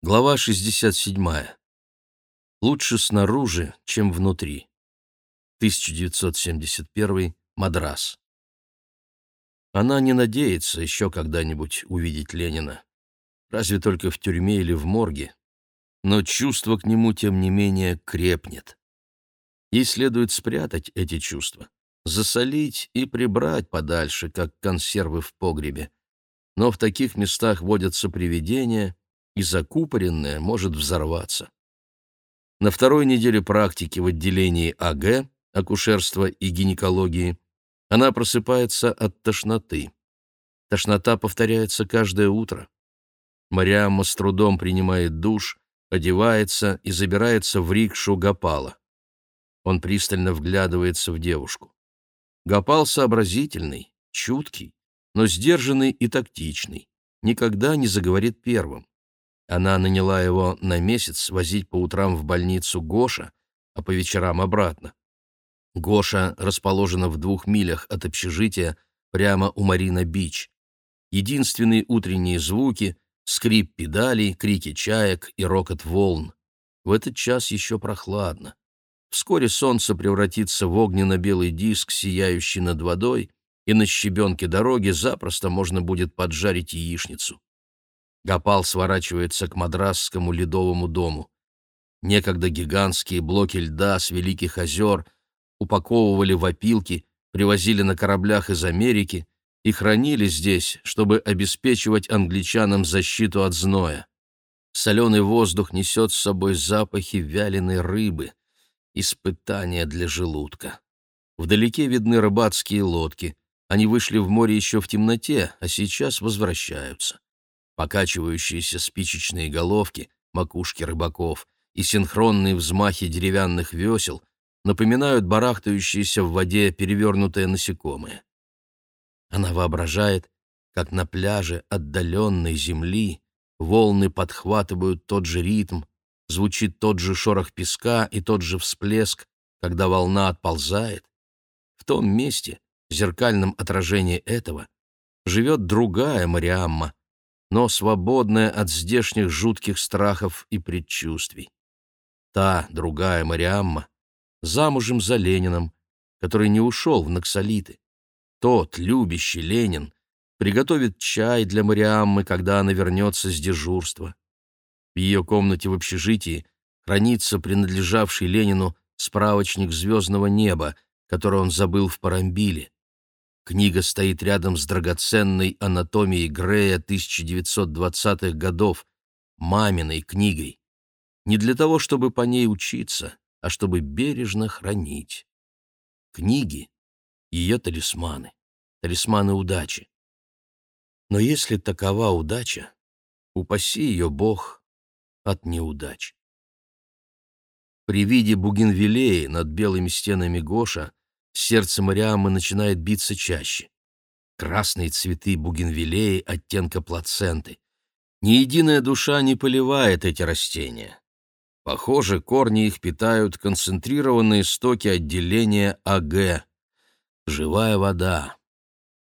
Глава 67. Лучше снаружи, чем внутри. 1971. Мадрас. Она не надеется еще когда-нибудь увидеть Ленина. Разве только в тюрьме или в морге. Но чувство к нему, тем не менее, крепнет. Ей следует спрятать эти чувства, засолить и прибрать подальше, как консервы в погребе. Но в таких местах водятся привидения — и закупоренное может взорваться. На второй неделе практики в отделении АГ, акушерства и гинекологии, она просыпается от тошноты. Тошнота повторяется каждое утро. Мариамма с трудом принимает душ, одевается и забирается в рикшу Гапала. Он пристально вглядывается в девушку. Гапал сообразительный, чуткий, но сдержанный и тактичный, никогда не заговорит первым. Она наняла его на месяц возить по утрам в больницу Гоша, а по вечерам обратно. Гоша расположена в двух милях от общежития, прямо у Марина-Бич. Единственные утренние звуки — скрип педалей, крики чаек и рокот волн. В этот час еще прохладно. Вскоре солнце превратится в огненно-белый диск, сияющий над водой, и на щебенке дороги запросто можно будет поджарить яичницу. Гапал сворачивается к мадрасскому ледовому дому. Некогда гигантские блоки льда с великих озер упаковывали в опилки, привозили на кораблях из Америки и хранили здесь, чтобы обеспечивать англичанам защиту от зноя. Соленый воздух несет с собой запахи вяленой рыбы, испытания для желудка. Вдалеке видны рыбацкие лодки. Они вышли в море еще в темноте, а сейчас возвращаются. Покачивающиеся спичечные головки, макушки рыбаков и синхронные взмахи деревянных весел напоминают барахтающиеся в воде перевернутое насекомое. Она воображает, как на пляже отдаленной земли волны подхватывают тот же ритм, звучит тот же шорох песка и тот же всплеск, когда волна отползает. В том месте, зеркальном отражении этого, живет другая Мариамма, но свободная от здешних жутких страхов и предчувствий. Та, другая Мариамма, замужем за Лениным, который не ушел в Наксолиты. Тот, любящий Ленин, приготовит чай для Мариаммы, когда она вернется с дежурства. В ее комнате в общежитии хранится принадлежавший Ленину справочник звездного неба, который он забыл в Парамбиле. Книга стоит рядом с драгоценной анатомией Грея 1920-х годов, маминой книгой. Не для того, чтобы по ней учиться, а чтобы бережно хранить. Книги — ее талисманы, талисманы удачи. Но если такова удача, упаси ее Бог от неудач. При виде бугенвиллеи над белыми стенами Гоша сердце Мариаммы начинает биться чаще. Красные цветы бугенвиллеи оттенка плаценты. Ни единая душа не поливает эти растения. Похоже, корни их питают концентрированные стоки отделения АГ. Живая вода.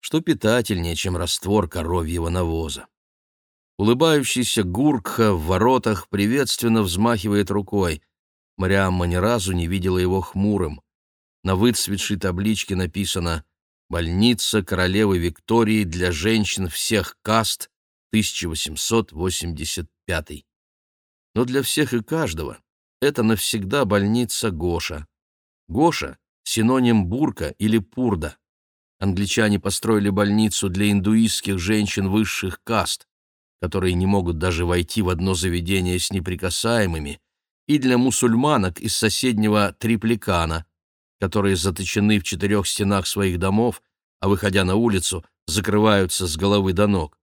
Что питательнее, чем раствор коровьего навоза. Улыбающийся Гуркха в воротах приветственно взмахивает рукой. Мариамма ни разу не видела его хмурым. На выцветшей табличке написано «Больница королевы Виктории для женщин всех каст, 1885». Но для всех и каждого это навсегда больница Гоша. Гоша — синоним бурка или пурда. Англичане построили больницу для индуистских женщин высших каст, которые не могут даже войти в одно заведение с неприкасаемыми, и для мусульманок из соседнего Трипликана, которые заточены в четырех стенах своих домов, а, выходя на улицу, закрываются с головы до ног.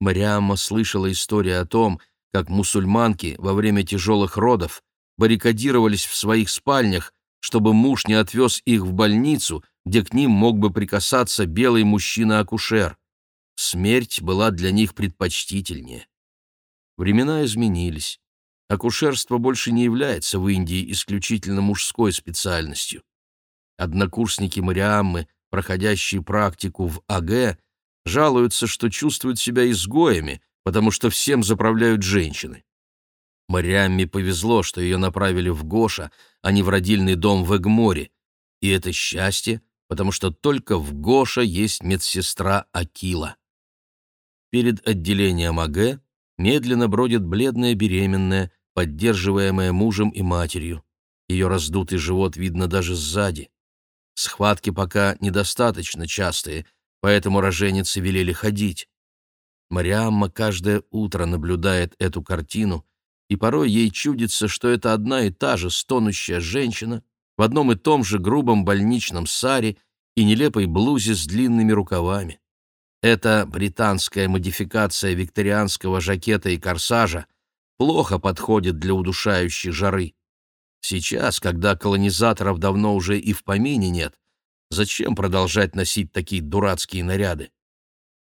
Мариамма слышала историю о том, как мусульманки во время тяжелых родов баррикадировались в своих спальнях, чтобы муж не отвез их в больницу, где к ним мог бы прикасаться белый мужчина-акушер. Смерть была для них предпочтительнее. Времена изменились акушерство больше не является в Индии исключительно мужской специальностью. Однокурсники Мариаммы, проходящие практику в АГ, жалуются, что чувствуют себя изгоями, потому что всем заправляют женщины. Мариамме повезло, что ее направили в Гоша, а не в родильный дом в Эгморе, и это счастье, потому что только в Гоша есть медсестра Акила. Перед отделением АГ медленно бродит бледная беременная, поддерживаемая мужем и матерью. Ее раздутый живот видно даже сзади. Схватки пока недостаточно частые, поэтому роженицы велели ходить. Мариамма каждое утро наблюдает эту картину, и порой ей чудится, что это одна и та же стонущая женщина в одном и том же грубом больничном саре и нелепой блузе с длинными рукавами. Эта британская модификация викторианского жакета и корсажа плохо подходит для удушающей жары. Сейчас, когда колонизаторов давно уже и в помине нет, зачем продолжать носить такие дурацкие наряды?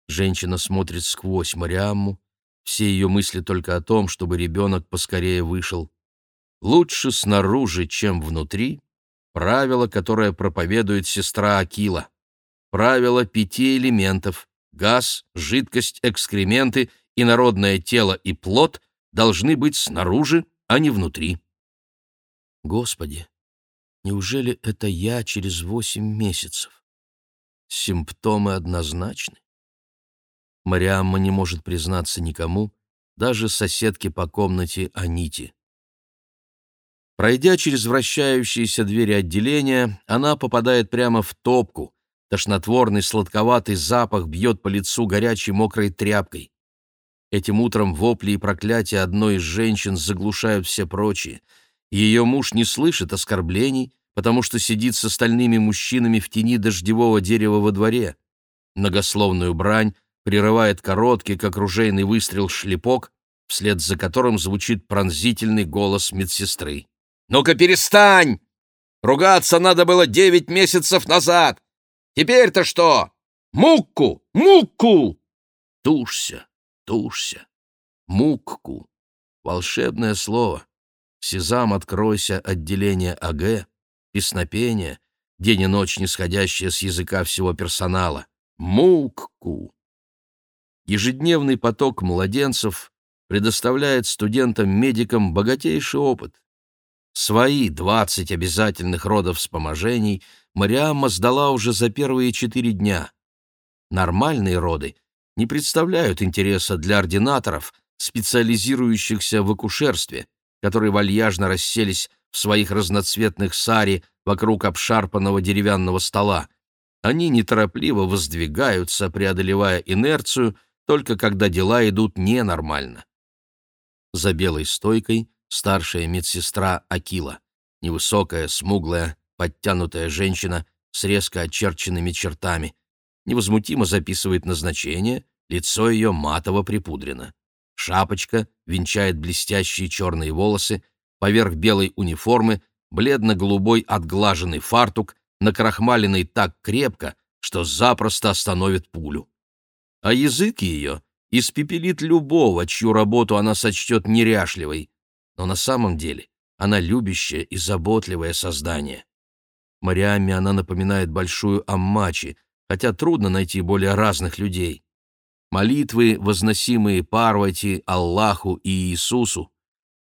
Женщина смотрит сквозь Мариамму, все ее мысли только о том, чтобы ребенок поскорее вышел. Лучше снаружи, чем внутри, правило, которое проповедует сестра Акила. Правило пяти элементов — газ, жидкость, экскременты, инородное тело и плод — должны быть снаружи, а не внутри. Господи, неужели это я через восемь месяцев? Симптомы однозначны. Мариамма не может признаться никому, даже соседке по комнате Аните. Пройдя через вращающиеся двери отделения, она попадает прямо в топку. Тошнотворный сладковатый запах бьет по лицу горячей мокрой тряпкой. Этим утром вопли и проклятия одной из женщин заглушают все прочие. Ее муж не слышит оскорблений, потому что сидит с остальными мужчинами в тени дождевого дерева во дворе. Многословную брань прерывает короткий, как ружейный выстрел, шлепок, вслед за которым звучит пронзительный голос медсестры. «Ну-ка перестань! Ругаться надо было девять месяцев назад! Теперь-то что? Мукку! Мукку!» Тушься, тушься. Мукку. Волшебное слово. Сезам, откройся, отделение АГ, песнопение, день и ночь нисходящее с языка всего персонала. Мукку. Ежедневный поток младенцев предоставляет студентам-медикам богатейший опыт. Свои двадцать обязательных родов вспоможений Мариамма сдала уже за первые четыре дня. Нормальные роды не представляют интереса для ординаторов, специализирующихся в акушерстве, которые вальяжно расселись в своих разноцветных сари вокруг обшарпанного деревянного стола. Они неторопливо воздвигаются, преодолевая инерцию, только когда дела идут ненормально. За белой стойкой старшая медсестра Акила, невысокая, смуглая, подтянутая женщина с резко очерченными чертами, невозмутимо записывает назначение, лицо ее матово припудрено. Шапочка венчает блестящие черные волосы, поверх белой униформы бледно-голубой отглаженный фартук, накрахмаленный так крепко, что запросто остановит пулю а язык ее испепелит любого, чью работу она сочтет неряшливой. Но на самом деле она любящее и заботливое создание. Мариамме она напоминает большую Аммачи, хотя трудно найти более разных людей. Молитвы, возносимые Парвати, Аллаху и Иисусу,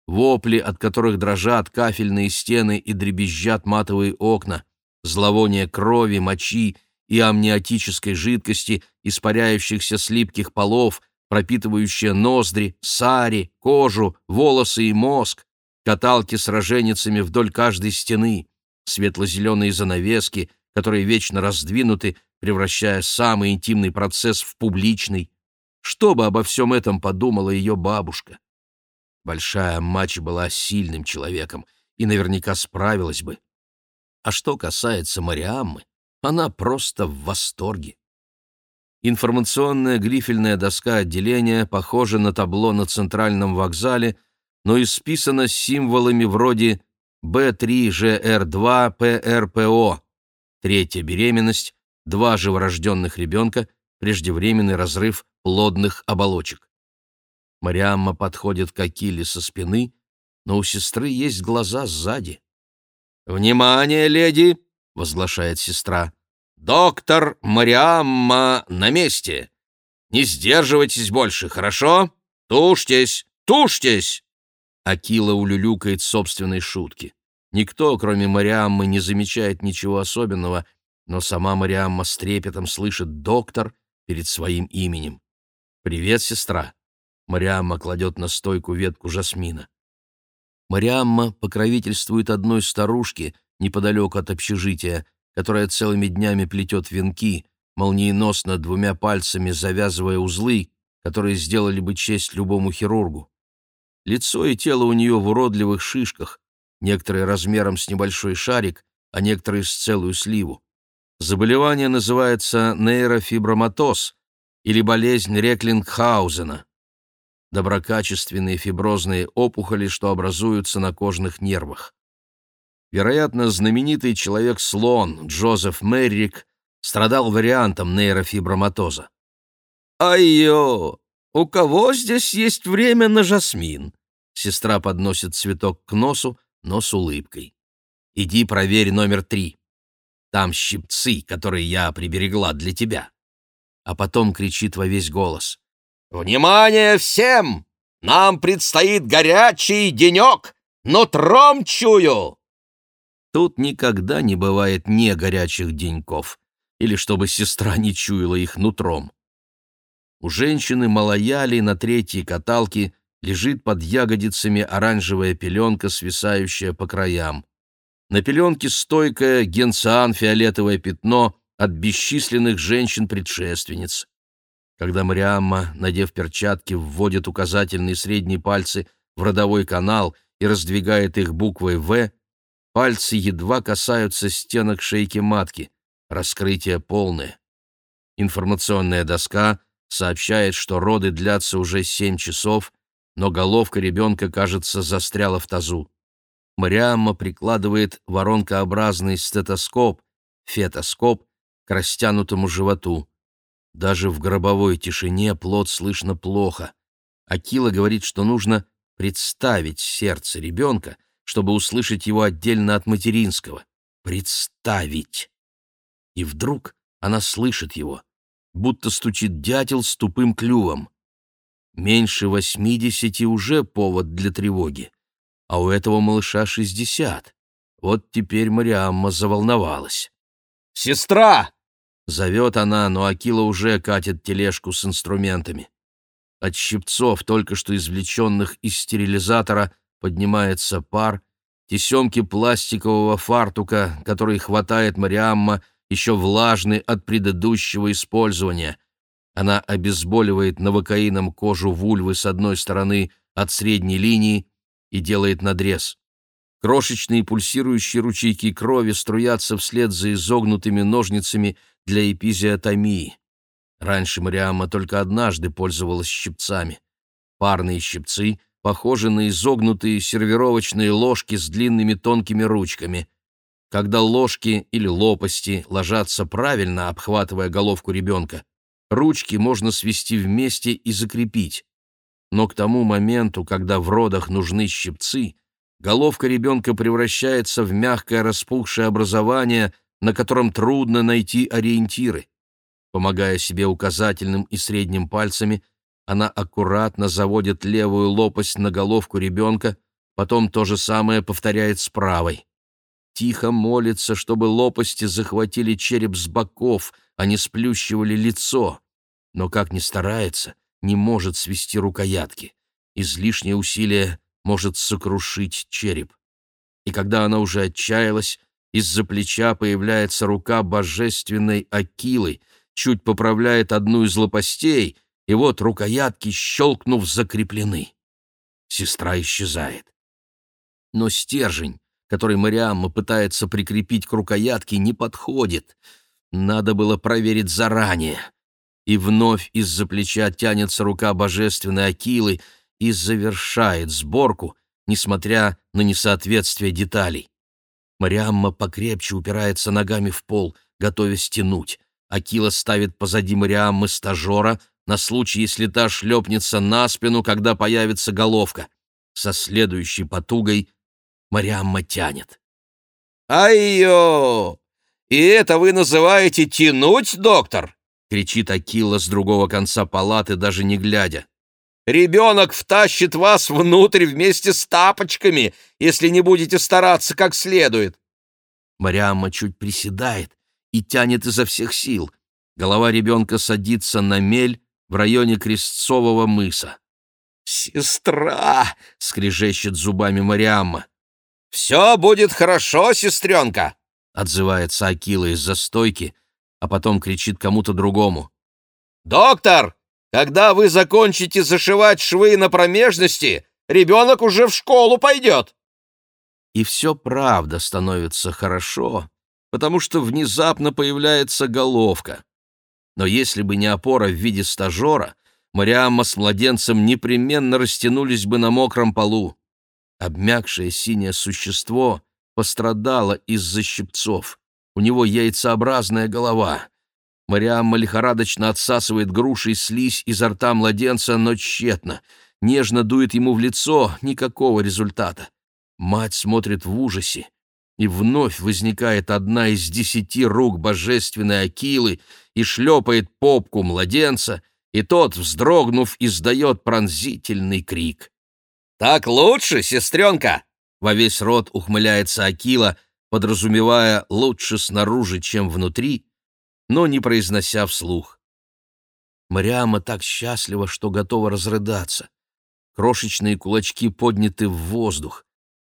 вопли, от которых дрожат кафельные стены и дребезжат матовые окна, зловоние крови, мочи и амниотической жидкости, испаряющихся с липких полов, пропитывающие ноздри, сари, кожу, волосы и мозг, каталки с роженицами вдоль каждой стены, светло-зеленые занавески, которые вечно раздвинуты, превращая самый интимный процесс в публичный. Что бы обо всем этом подумала ее бабушка? Большая мать была сильным человеком и наверняка справилась бы. А что касается Мариаммы, она просто в восторге. Информационная грифельная доска отделения похожа на табло на центральном вокзале, но исписана символами вроде B3GR2PRPO, третья беременность, два живорожденных ребенка, преждевременный разрыв плодных оболочек. Мариамма подходит к Акиле со спины, но у сестры есть глаза сзади. «Внимание, леди!» — возглашает сестра. «Доктор Мариамма на месте! Не сдерживайтесь больше, хорошо? «Тушьтесь! Тушьтесь!» Акила улюлюкает собственной шутки. Никто, кроме Мариаммы, не замечает ничего особенного, но сама Мариамма с трепетом слышит «доктор» перед своим именем. «Привет, сестра!» Мариамма кладет на стойку ветку жасмина. Мариамма покровительствует одной старушке неподалеку от общежития, которая целыми днями плетет венки, молниеносно двумя пальцами завязывая узлы, которые сделали бы честь любому хирургу. Лицо и тело у нее в уродливых шишках, некоторые размером с небольшой шарик, а некоторые с целую сливу. Заболевание называется нейрофиброматоз или болезнь Реклингхаузена. Доброкачественные фиброзные опухоли, что образуются на кожных нервах. Вероятно, знаменитый человек-слон Джозеф Меррик страдал вариантом нейрофиброматоза. «Ай-ё! У кого здесь есть время на жасмин?» Сестра подносит цветок к носу, но с улыбкой. «Иди проверь номер три. Там щипцы, которые я приберегла для тебя». А потом кричит во весь голос. «Внимание всем! Нам предстоит горячий денек! Нутром чую!» Тут никогда не бывает не горячих деньков, или чтобы сестра не чуяла их нутром. У женщины малояли на третьей каталке лежит под ягодицами оранжевая пеленка, свисающая по краям. На пеленке стойкое генциан-фиолетовое пятно от бесчисленных женщин-предшественниц. Когда Мариамма, надев перчатки, вводит указательные средние пальцы в родовой канал и раздвигает их буквой «В», пальцы едва касаются стенок шейки матки. Раскрытие полное. Информационная доска сообщает, что роды длятся уже семь часов, но головка ребенка, кажется, застряла в тазу. Мариамма прикладывает воронкообразный стетоскоп, фетоскоп, к растянутому животу. Даже в гробовой тишине плод слышно плохо. Акила говорит, что нужно представить сердце ребенка, чтобы услышать его отдельно от материнского. Представить. И вдруг она слышит его, будто стучит дятел с тупым клювом. Меньше восьмидесяти уже повод для тревоги, а у этого малыша шестьдесят. Вот теперь Мариамма заволновалась. «Сестра!» — зовет она, но Акила уже катит тележку с инструментами. От щипцов, только что извлеченных из стерилизатора, поднимается пар, тесемки пластикового фартука, который хватает Мариамма, еще влажный от предыдущего использования — она обезболивает новокаином кожу вульвы с одной стороны от средней линии и делает надрез. Крошечные пульсирующие ручейки крови струятся вслед за изогнутыми ножницами для эпизиотомии. Раньше Мариамма только однажды пользовалась щипцами. Парные щипцы похожи на изогнутые сервировочные ложки с длинными тонкими ручками. Когда ложки или лопасти ложатся правильно, обхватывая головку ребенка, Ручки можно свести вместе и закрепить. Но к тому моменту, когда в родах нужны щипцы, головка ребенка превращается в мягкое распухшее образование, на котором трудно найти ориентиры. Помогая себе указательным и средним пальцами, она аккуратно заводит левую лопасть на головку ребенка, потом то же самое повторяет с правой. Тихо молится, чтобы лопасти захватили череп с боков, а не сплющивали лицо. Но, как ни старается, не может свести рукоятки. Излишнее усилие может сокрушить череп. И когда она уже отчаялась, из-за плеча появляется рука божественной Акилы, чуть поправляет одну из лопастей, и вот рукоятки, щелкнув, закреплены. Сестра исчезает. Но стержень, который Мариамма пытается прикрепить к рукоятке, не подходит — надо было проверить заранее. И вновь из-за плеча тянется рука божественной Акилы и завершает сборку, несмотря на несоответствие деталей. Мариамма покрепче упирается ногами в пол, готовясь тянуть. Акила ставит позади Мариаммы стажера на случай, если та шлепнется на спину, когда появится головка. Со следующей потугой Мариамма тянет. «Ай-ё! «И это вы называете тянуть, доктор?» — кричит Акила с другого конца палаты, даже не глядя. Ребенок втащит вас внутрь вместе с тапочками, если не будете стараться как следует. Мариамма чуть приседает и тянет изо всех сил. Голова ребенка садится на мель в районе Крестцового мыса. «Сестра!» — скрежещет зубами Мариамма. «Все будет хорошо, сестренка!» — отзывается Акила из-за стойки, а потом кричит кому-то другому. «Доктор, когда вы закончите зашивать швы на промежности, ребенок уже в школу пойдет!» И все правда становится хорошо, потому что внезапно появляется головка. Но если бы не опора в виде стажера, Мариамма с младенцем непременно растянулись бы на мокром полу. Обмякшее синее существо пострадало из-за щипцов. У него яйцеобразная голова. Мариамма лихорадочно отсасывает грушей слизь изо рта младенца, но тщетно. Нежно дует ему в лицо, никакого результата. Мать смотрит в ужасе, и вновь возникает одна из десяти рук божественной Акилы и шлепает попку младенца, и тот, вздрогнув, издает пронзительный крик. «Так лучше, сестренка!» — во весь рот ухмыляется Акила, подразумевая «лучше снаружи, чем внутри», но не произнося вслух. Мариама так счастлива, что готова разрыдаться. Крошечные кулачки подняты в воздух.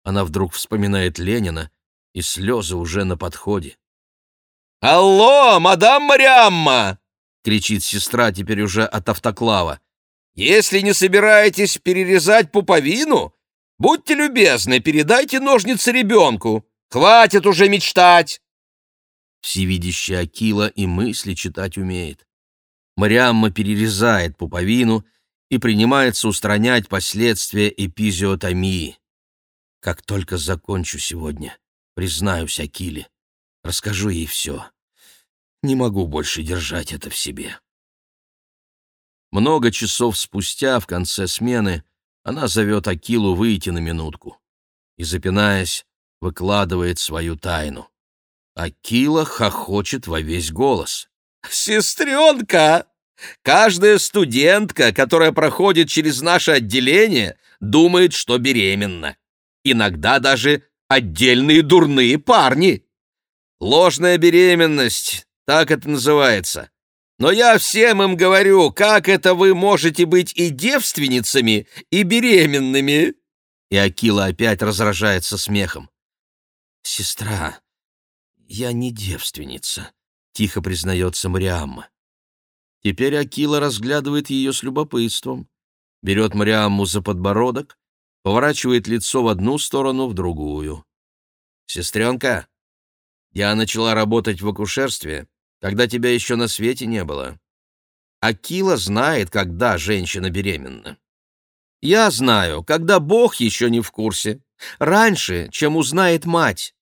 Она вдруг вспоминает Ленина, и слезы уже на подходе. «Алло, мадам Мариамма!» — кричит сестра теперь уже от автоклава. «Если не собираетесь перерезать пуповину, будьте любезны, передайте ножницы ребенку. Хватит уже мечтать!» Всевидящая Акила и мысли читать умеет. Мариамма перерезает пуповину и принимается устранять последствия эпизиотомии. Как только закончу сегодня, признаюсь Акиле, расскажу ей все. Не могу больше держать это в себе. Много часов спустя, в конце смены, она зовет Акилу выйти на минутку и, запинаясь, выкладывает свою тайну. Акила хохочет во весь голос. «Сестренка! Каждая студентка, которая проходит через наше отделение, думает, что беременна. Иногда даже отдельные дурные парни. Ложная беременность так это называется. Но я всем им говорю, как это вы можете быть и девственницами, и беременными?» И Акила опять разражается смехом. «Сестра, я не девственница», — тихо признается Мариамма. Теперь Акила разглядывает ее с любопытством, берет Мариамму за подбородок, поворачивает лицо в одну сторону, в другую. «Сестренка, я начала работать в акушерстве, когда тебя еще на свете не было. Акила знает, когда женщина беременна. Я знаю, когда Бог еще не в курсе. Раньше, чем узнает мать.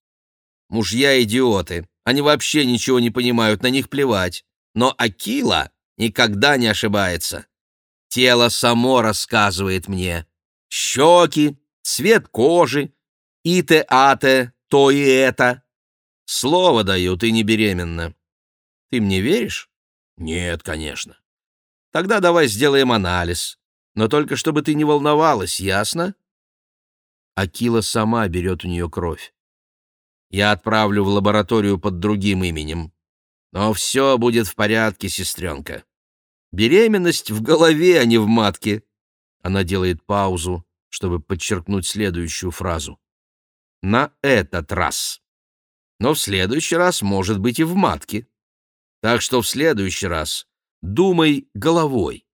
Мужья идиоты. Они вообще ничего не понимают, на них плевать. Но Акила никогда не ошибается. Тело само рассказывает мне. Щеки, цвет кожи, ите-ате, то и это. Слово даю, ты не беременна. Ты мне веришь? Нет, конечно. Тогда давай сделаем анализ. Но только чтобы ты не волновалась, ясно? Акила сама берет у нее кровь. Я отправлю в лабораторию под другим именем. Но все будет в порядке, сестренка. Беременность в голове, а не в матке. Она делает паузу, чтобы подчеркнуть следующую фразу. На этот раз. Но в следующий раз может быть и в матке. Так что в следующий раз думай головой.